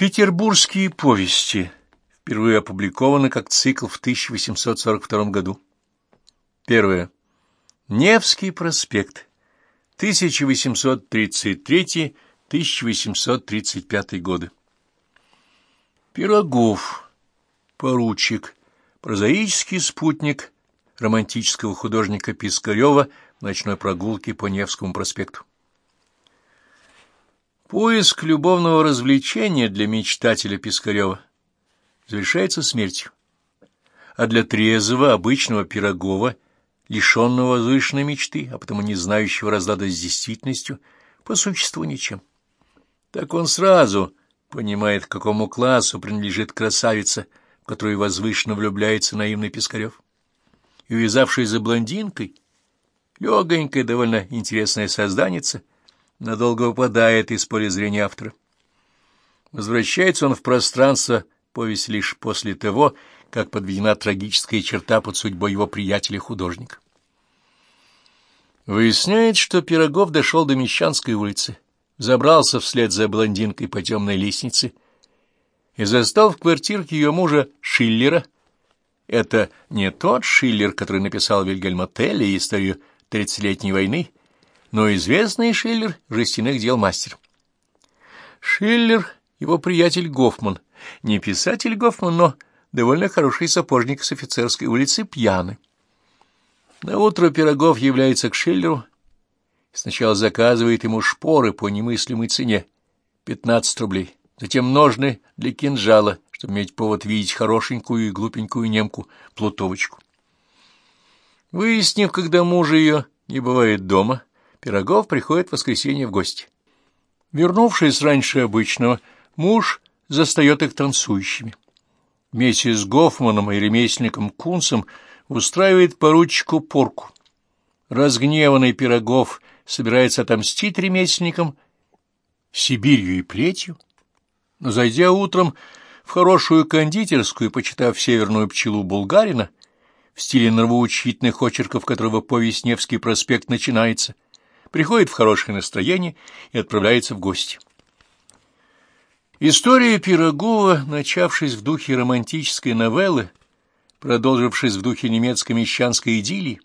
Петербургские повести впервые опубликованы как цикл в 1842 году. Первое. Невский проспект. 1833-1835 годы. Пирогов. Поручик. Прозаический спутник романтического художника Пискарева в ночной прогулке по Невскому проспекту. Поиск любовного развлечения для мечтателя Пискарева завершается смертью, а для трезвого, обычного Пирогова, лишенного возвышенной мечты, а потому не знающего разлада с действительностью, по существу ничем. Так он сразу понимает, к какому классу принадлежит красавица, в которую возвышенно влюбляется наивный Пискарев. И, увязавшись за блондинкой, легонькая, довольно интересная созданица, надолго выпадает из поля зрения автора. Возвращается он в пространство повесть лишь после того, как подведена трагическая черта под судьбой его приятеля-художника. Выясняет, что Пирогов дошел до Мещанской улицы, забрался вслед за блондинкой по темной лестнице и застал в квартирке ее мужа Шиллера. Это не тот Шиллер, который написал Вильгельма Телли историю тридцатилетней войны, но известный Шиллер жестяных дел мастер. Шиллер — его приятель Гофман, не писатель Гофман, но довольно хороший сапожник с офицерской улицы пьяный. На утро Пирогов является к Шиллеру и сначала заказывает ему шпоры по немыслимой цене — 15 рублей, затем ножны для кинжала, чтобы иметь повод видеть хорошенькую и глупенькую немку Плутовочку. Выяснив, когда мужа ее не бывает дома, Пирогов приходит в воскресенье в гости. Вернувшись раньше обычного, муж застает их танцующими. Вместе с Гофманом и ремесленником Кунцем устраивает поручику порку. Разгневанный Пирогов собирается отомстить ремесленникам Сибирью и плетью, но, зайдя утром в хорошую кондитерскую, почитав северную пчелу Булгарина, в стиле нравоучительных очерков которого повесть Невский проспект начинается, приходит в хорошее настроение и отправляется в гости. История Пирогова, начавшись в духе романтической новеллы, продолжившись в духе немецкой мещанской идиллии,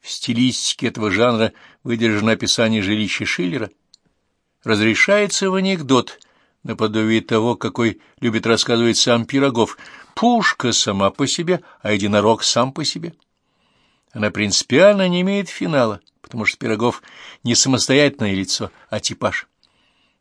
в стилистике этого жанра выдержано описание жилища Шиллера, разрешается в анекдот, наподобие того, какой любит рассказывать сам Пирогов. Пушка сама по себе, а единорог сам по себе. Она принципиально не имеет финала — потому что Пирогов не самостоятельное лицо, а типаж.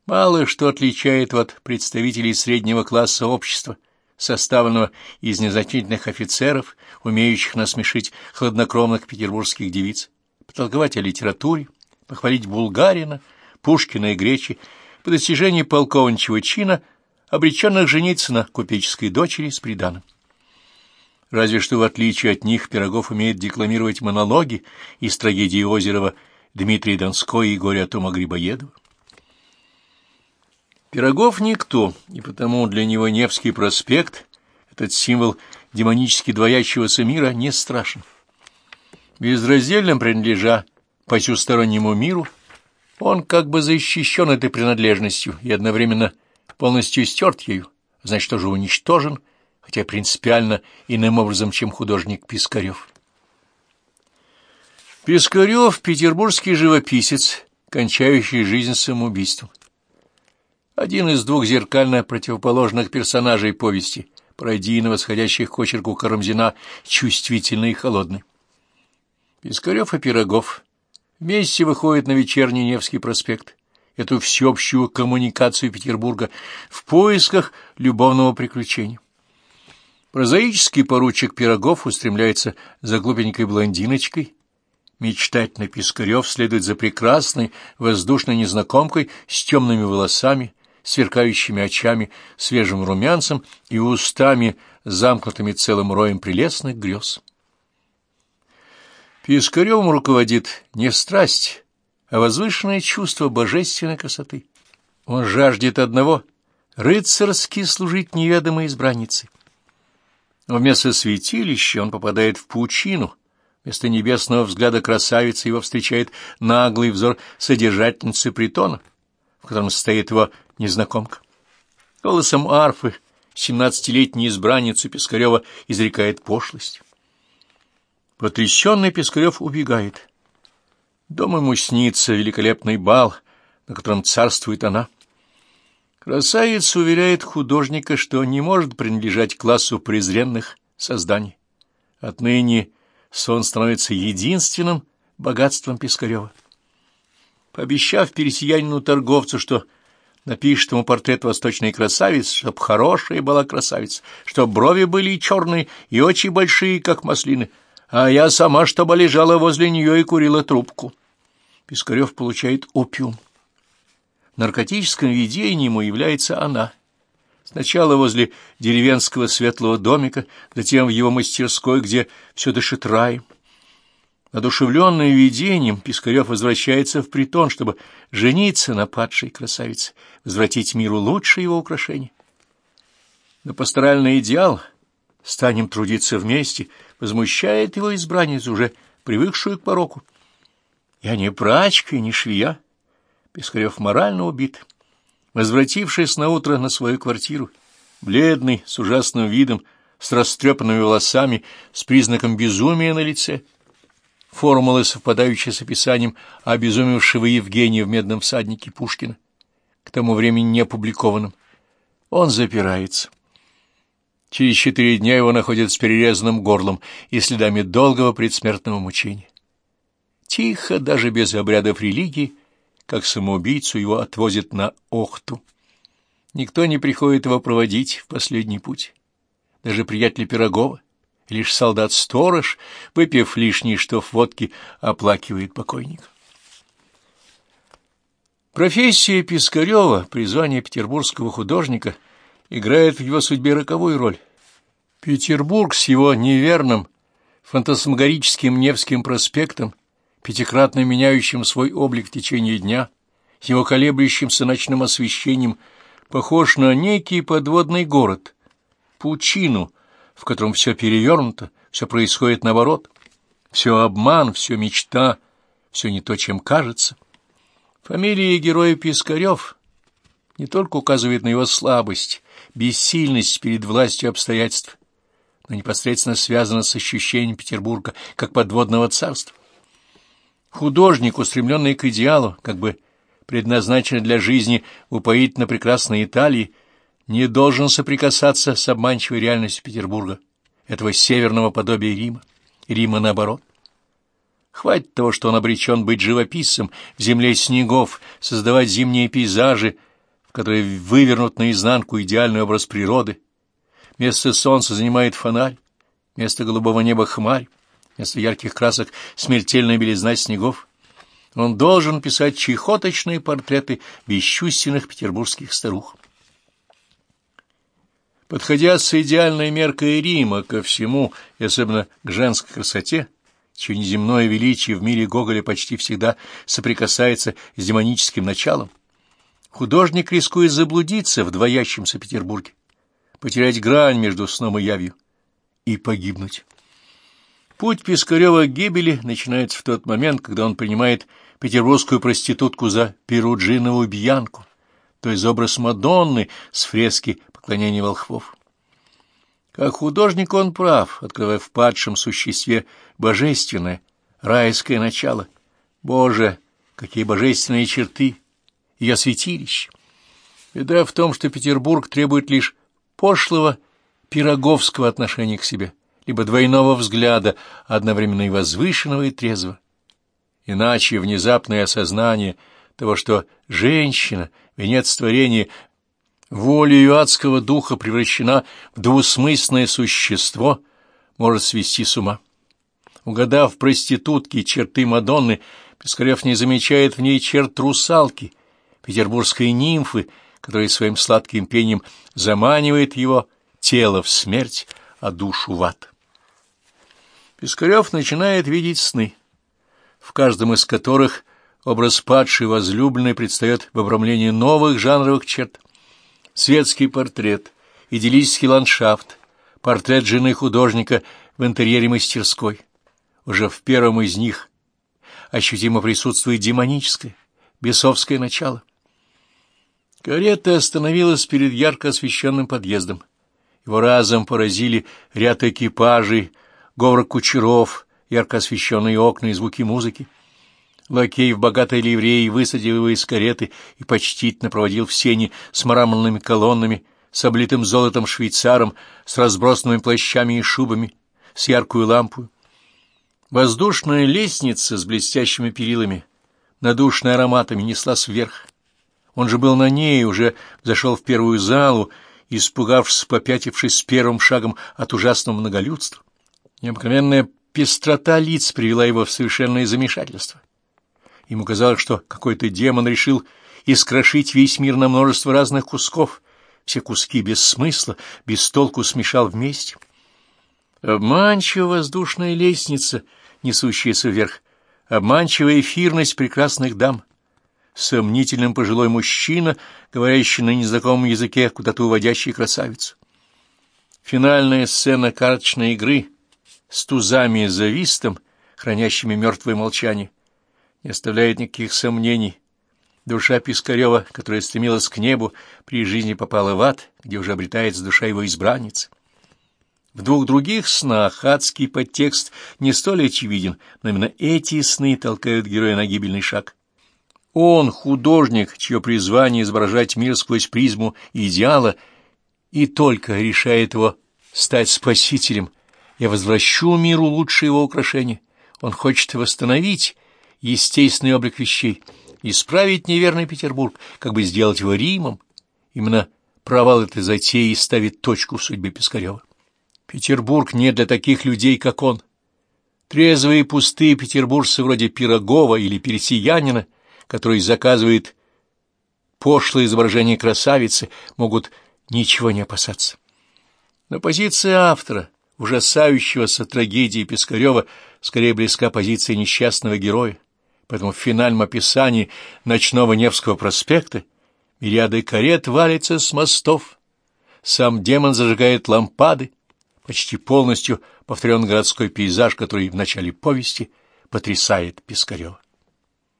Мало что отличает от представителей среднего класса общества, составленного из незначительных офицеров, умеющих насмешить хладнокровных петербургских девиц, потолковать о литературе, похвалить Булгарина, Пушкина и Гречи, по достижении полковничьего чина, обреченных жениться на купеческой дочери с приданым. Разве что, в отличие от них, Пирогов умеет декламировать монологи из трагедии Озерова Дмитрия Донской и горя Тома Грибоедова. Пирогов никто, и потому для него Невский проспект, этот символ демонически двоящегося мира, не страшен. Безраздельно принадлежа посюстороннему миру, он как бы защищен этой принадлежностью и одновременно полностью стерт ею, значит, тоже уничтожен – хотя принципиально иным образом, чем художник Пискарев. Пискарев — петербургский живописец, кончающий жизнь самоубийством. Один из двух зеркально противоположных персонажей повести, пародийно восходящих к очерку Карамзина, чувствительный и холодный. Пискарев и Пирогов вместе выходят на вечерний Невский проспект, эту всеобщую коммуникацию Петербурга в поисках любовного приключения. Прозаический поручик Пирогов устремляется за глупенькой блондиночкой. Мечтательный Пискарев следует за прекрасной воздушной незнакомкой с темными волосами, сверкающими очами, свежим румянцем и устами, замкнутыми целым роем прелестных грез. Пискаревым руководит не страсть, а возвышенное чувство божественной красоты. Он жаждет одного — рыцарски служить неведомой избраннице. Вместо святилища он попадает в паучину. Вместо небесного взгляда красавицы его встречает наглый взор содержательницы притона, в котором стоит его незнакомка. Голосом арфы семнадцатилетняя избранница Пискарева изрекает пошлость. Потрясенный Пискарев убегает. Дома ему снится великолепный бал, на котором царствует она. Красавица уверяет художника, что не может принадлежать классу презренных созданий. Отныне сон становится единственным богатством Пискарева. Пообещав пересиянину-торговцу, что напишет ему портрет восточной красавицы, чтоб хорошая была красавица, чтоб брови были черные и очи большие, как маслины, а я сама, чтобы лежала возле нее и курила трубку. Пискарев получает опиум. В наркотическом видении ему является она. Сначала возле деревенского светлого домика, затем в его мастерской, где все дышит раем. Одушевленный видением, Пискарев возвращается в притон, чтобы жениться на падшей красавице, возвратить миру лучшее его украшение. Но пасторальный идеал «станем трудиться вместе» возмущает его избранницу, уже привыкшую к пороку. Я не прачка и не швея. Пискарев морально убит. Возвратившись наутро на свою квартиру, бледный, с ужасным видом, с растрепанными волосами, с признаком безумия на лице — формулы, совпадающие с описанием обезумевшего Евгения в «Медном всаднике» Пушкина, к тому времени не опубликованным. Он запирается. Через четыре дня его находят с перерезанным горлом и следами долгого предсмертного мучения. Тихо, даже без обрядов религии, как самоубийцу его отвозят на Охту. Никто не приходит его проводить в последний путь. Даже приятель Пирогова — Лишь солдат-сторож, выпив лишний штоф водки, оплакивает покойника. Профессия Пискарева, призвание петербургского художника, играет в его судьбе роковую роль. Петербург с его неверным, фантасмагорическим Невским проспектом, пятикратно меняющим свой облик в течение дня, с его колеблющимся ночным освещением, похож на некий подводный город, пучину — в котором все перевернуто, все происходит наоборот, все обман, все мечта, все не то, чем кажется. Фамилия героя Пискарев не только указывает на его слабость, бессильность перед властью обстоятельств, но непосредственно связана с ощущением Петербурга как подводного царства. Художник, устремленный к идеалу, как бы предназначенный для жизни упоительно прекрасной Италии, не должен соприкасаться с обманчивой реальностью Петербурга, этого северного подобия Рима, Рима наоборот. Хватит того, что он обречен быть живописцем в земле снегов, создавать зимние пейзажи, в которые вывернут наизнанку идеальный образ природы. Место солнца занимает фонарь, место голубого неба хмарь, место ярких красок смертельная белизна снегов. Он должен писать чехоточные портреты бесчувственных петербургских старух. Подходя с идеальной меркой Рима ко всему, и особенно к женской красоте, чье неземное величие в мире Гоголя почти всегда соприкасается с демоническим началом, художник рискует заблудиться в двоящемся Петербурге, потерять грань между сном и явью и погибнуть. Путь Пискарева к гибели начинается в тот момент, когда он принимает петербургскую проститутку за перуджиновую бьянку, то есть образ Мадонны с фрески поклонения волхвов. Как художник он прав, открывая в падшем существе божественное, райское начало. Боже, какие божественные черты! Ее святилище! Беда в том, что Петербург требует лишь пошлого пироговского отношения к себе, либо двойного взгляда, одновременно и возвышенного, и трезвого. Иначе внезапное осознание того, что женщина, венец творения, волею адского духа превращена в двусмысленное существо, может свести с ума. Угадав проститутки черты Мадонны, Пискарев не замечает в ней черт русалки, петербургской нимфы, которая своим сладким пением заманивает его тело в смерть, а душу в ад. Пискарев начинает видеть сны, в каждом из которых образ падшей возлюбленной предстает в обрамлении новых жанровых черт светский портрет, идиллический ландшафт, портрет жены художника в интерьере мастерской. Уже в первом из них ощутимо присутствует демоническое, бесовское начало. Карета остановилась перед ярко освещенным подъездом. Его разом поразили ряд экипажей, говор кучеров, ярко освещенные окна и звуки музыки. Лакей в богатой ливреи высадил его из кареты и почтительно проводил в сени с мраморными колоннами, с облитым золотом швейцаром, с разбросанными плащами и шубами, с яркую лампу. Воздушная лестница с блестящими перилами, надушная ароматами, неслась вверх. Он же был на ней, уже зашел в первую залу, испугавшись, попятившись с первым шагом от ужасного многолюдства. Необыкновенная пестрота лиц привела его в совершенное замешательство. Ему казалось, что какой-то демон решил искрошить весь мир на множество разных кусков, все куски без смысла, без толку смешал вместе. Обманчивая воздушная лестница, несущаяся вверх, обманчивая эфирность прекрасных дам, сомнительным пожилой мужчина, говорящий на незнакомом языке, куда-то уводящий красавицу. Финальная сцена карточной игры с тузами и завистом, хранящими мертвое молчание, не оставляет никаких сомнений. Душа Пискарева, которая стремилась к небу, при жизни попала в ад, где уже обретается душа его избранницы. В двух других снах адский подтекст не столь очевиден, но именно эти сны толкают героя на гибельный шаг. Он, художник, чье призвание изображать мир сквозь призму идеала, и только решает его стать спасителем. Я возвращу миру лучшее его украшение. Он хочет восстановить естественный облик вещей, исправить неверный Петербург, как бы сделать его Римом. Именно провал этой затеи ставит точку в судьбе Пискарева. Петербург не для таких людей, как он. Трезвые и пустые петербуржцы вроде Пирогова или Пересиянина, который заказывает пошлое изображение красавицы, могут ничего не опасаться. Но позиция автора, ужасающегося трагедии Пискарева, скорее близка позиции несчастного героя. Поэтому в финальном описании ночного Невского проспекта мириады карет валятся с мостов, сам демон зажигает лампады, почти полностью повторен городской пейзаж, который в начале повести потрясает Пискарева.